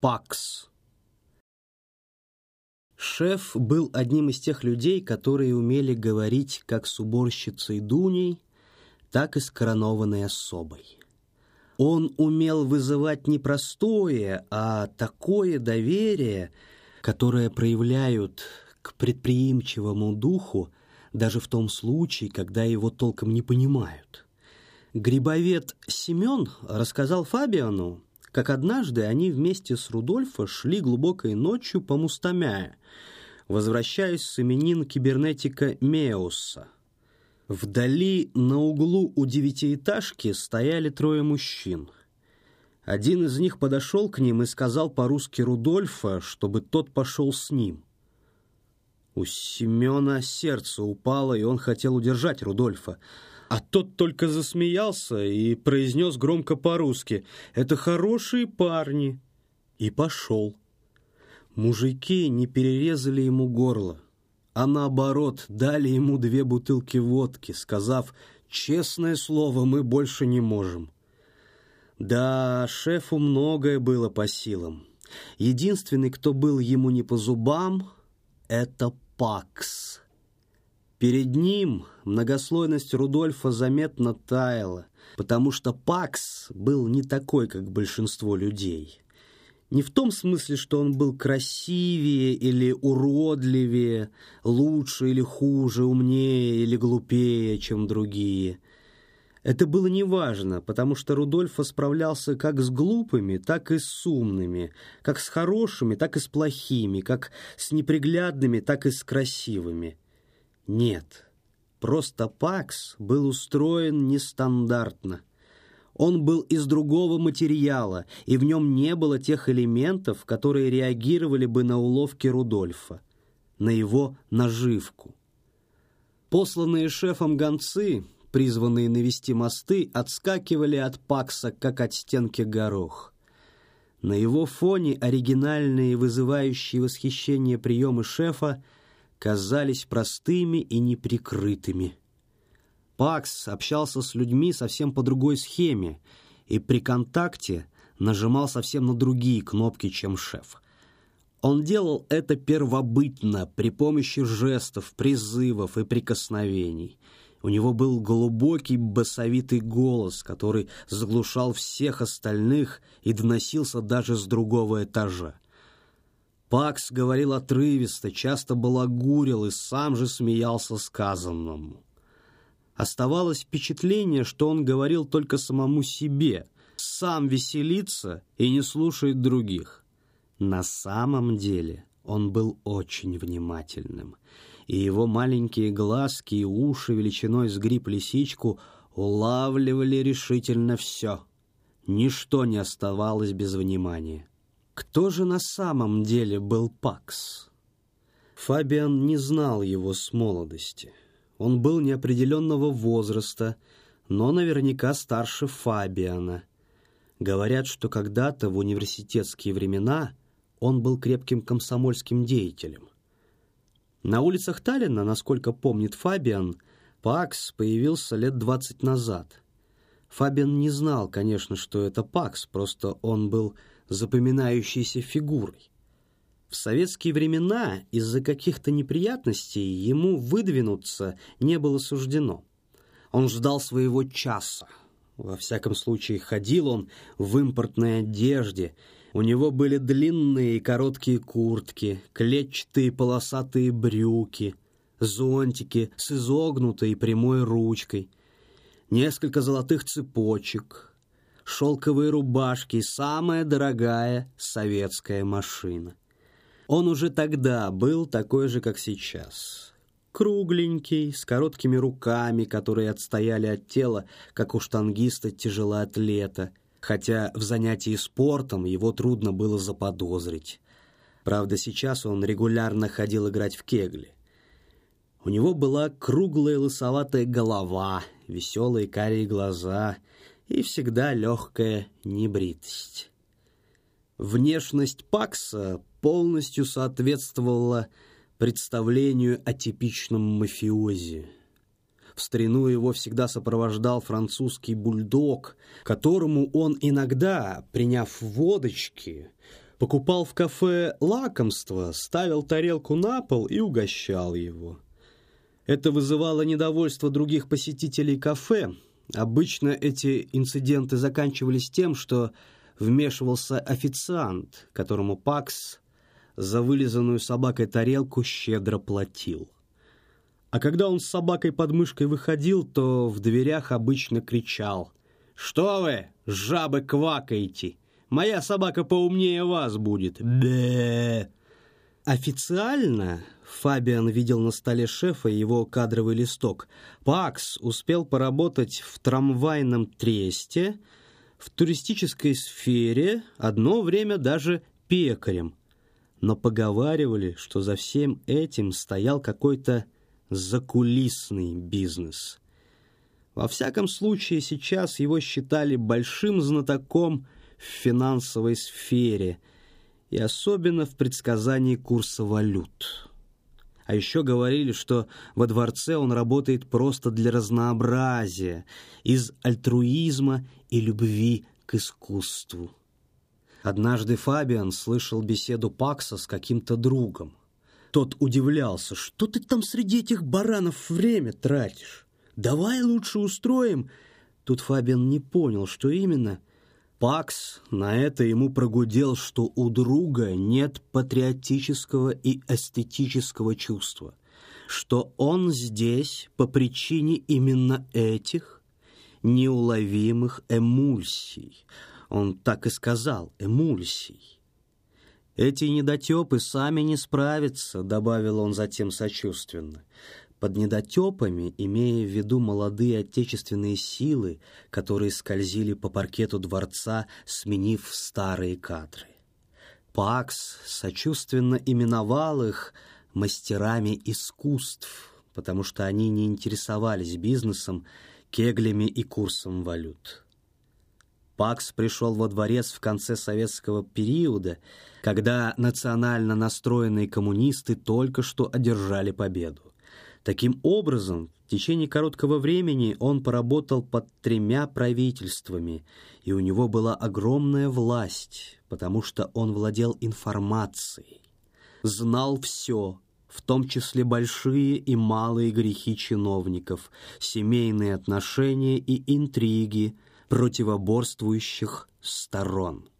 Пакс. Шеф был одним из тех людей, которые умели говорить как с уборщицей Дуней, так и с коронованной особой. Он умел вызывать не простое, а такое доверие, которое проявляют к предприимчивому духу даже в том случае, когда его толком не понимают. Грибовед Семен рассказал Фабиану, как однажды они вместе с Рудольфо шли глубокой ночью по Мустамяе, возвращаясь с именин кибернетика Меуса. Вдали на углу у девятиэтажки стояли трое мужчин. Один из них подошел к ним и сказал по-русски Рудольфа, чтобы тот пошел с ним. У Семена сердце упало, и он хотел удержать Рудольфа, а тот только засмеялся и произнес громко по-русски «Это хорошие парни!» и пошел. Мужики не перерезали ему горло, а наоборот дали ему две бутылки водки, сказав «Честное слово, мы больше не можем». Да, шефу многое было по силам. Единственный, кто был ему не по зубам, это Пакс. Перед ним многослойность Рудольфа заметно таяла, потому что Пакс был не такой, как большинство людей. Не в том смысле, что он был красивее или уродливее, лучше или хуже, умнее или глупее, чем другие. Это было неважно, потому что Рудольфа справлялся как с глупыми, так и с умными, как с хорошими, так и с плохими, как с неприглядными, так и с красивыми. Нет, просто Пакс был устроен нестандартно. Он был из другого материала, и в нем не было тех элементов, которые реагировали бы на уловки Рудольфа, на его наживку. Посланные шефом гонцы, призванные навести мосты, отскакивали от Пакса, как от стенки горох. На его фоне оригинальные, вызывающие восхищение приемы шефа – казались простыми и неприкрытыми. Пакс общался с людьми совсем по другой схеме и при контакте нажимал совсем на другие кнопки, чем шеф. Он делал это первобытно, при помощи жестов, призывов и прикосновений. У него был глубокий басовитый голос, который заглушал всех остальных и доносился даже с другого этажа. Пакс говорил отрывисто, часто балагурил и сам же смеялся сказанному. Оставалось впечатление, что он говорил только самому себе, сам веселится и не слушает других. На самом деле он был очень внимательным, и его маленькие глазки и уши величиной с гриб-лисичку улавливали решительно все. Ничто не оставалось без внимания. Кто же на самом деле был Пакс? Фабиан не знал его с молодости. Он был неопределенного возраста, но наверняка старше Фабиана. Говорят, что когда-то в университетские времена он был крепким комсомольским деятелем. На улицах Таллина, насколько помнит Фабиан, Пакс появился лет двадцать назад. Фабиан не знал, конечно, что это Пакс, просто он был запоминающейся фигурой. В советские времена из-за каких-то неприятностей ему выдвинуться не было суждено. Он ждал своего часа. Во всяком случае, ходил он в импортной одежде. У него были длинные и короткие куртки, клетчатые полосатые брюки, зонтики с изогнутой прямой ручкой, несколько золотых цепочек, шелковые рубашки, самая дорогая советская машина. Он уже тогда был такой же, как сейчас. Кругленький, с короткими руками, которые отстояли от тела, как у штангиста-тяжелоатлета, хотя в занятии спортом его трудно было заподозрить. Правда, сейчас он регулярно ходил играть в кегли. У него была круглая лысоватая голова, веселые карие глаза — и всегда легкая небритость. Внешность Пакса полностью соответствовала представлению о типичном мафиозе. В старину его всегда сопровождал французский бульдог, которому он иногда, приняв водочки, покупал в кафе лакомство, ставил тарелку на пол и угощал его. Это вызывало недовольство других посетителей кафе. Обычно эти инциденты заканчивались тем, что вмешивался официант, которому Пакс за вылизанную собакой тарелку щедро платил. А когда он с собакой под мышкой выходил, то в дверях обычно кричал «Что вы, жабы, квакаете? Моя собака поумнее вас будет!» Бе. Официально Фабиан видел на столе шефа его кадровый листок. Пакс успел поработать в трамвайном тресте, в туристической сфере, одно время даже пекарем. Но поговаривали, что за всем этим стоял какой-то закулисный бизнес. Во всяком случае, сейчас его считали большим знатоком в финансовой сфере и особенно в предсказании курса валют. А еще говорили, что во дворце он работает просто для разнообразия, из альтруизма и любви к искусству. Однажды Фабиан слышал беседу Пакса с каким-то другом. Тот удивлялся, что ты там среди этих баранов время тратишь? Давай лучше устроим. Тут Фабиан не понял, что именно. Пакс на это ему прогудел, что у друга нет патриотического и эстетического чувства, что он здесь по причине именно этих неуловимых эмульсий. Он так и сказал «эмульсий». «Эти недотепы сами не справятся», — добавил он затем сочувственно. Под недотепами, имея в виду молодые отечественные силы, которые скользили по паркету дворца, сменив старые кадры. Пакс сочувственно именовал их мастерами искусств, потому что они не интересовались бизнесом, кеглями и курсом валют. Пакс пришел во дворец в конце советского периода, когда национально настроенные коммунисты только что одержали победу. Таким образом, в течение короткого времени он поработал под тремя правительствами, и у него была огромная власть, потому что он владел информацией, знал все, в том числе большие и малые грехи чиновников, семейные отношения и интриги, противоборствующих сторон.